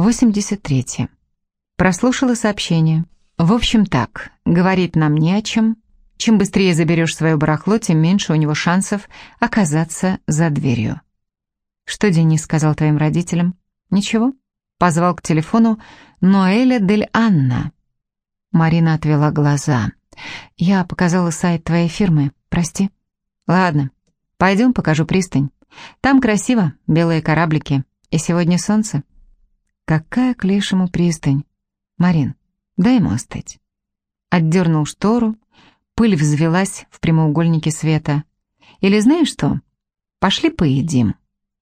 83. Прослушала сообщение. В общем так, говорит нам не о чем. Чем быстрее заберешь свое барахло, тем меньше у него шансов оказаться за дверью. Что Денис сказал твоим родителям? Ничего. Позвал к телефону Ноэля Дель Анна. Марина отвела глаза. Я показала сайт твоей фирмы, прости. Ладно, пойдем покажу пристань. Там красиво, белые кораблики. И сегодня солнце. Какая к лешему пристань? Марин, дай ему остыть. Отдернул штору, пыль взвелась в прямоугольнике света. Или знаешь что? Пошли поедим.